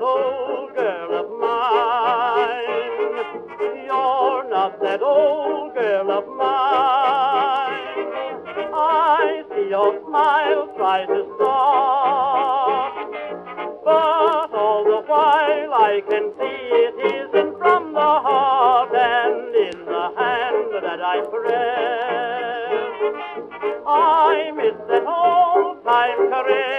that old girl of mine. You're not that old girl of mine. I see your smile try to stop, but all the while I can see it isn't from the heart and in the hand that I press. I miss that old time caress.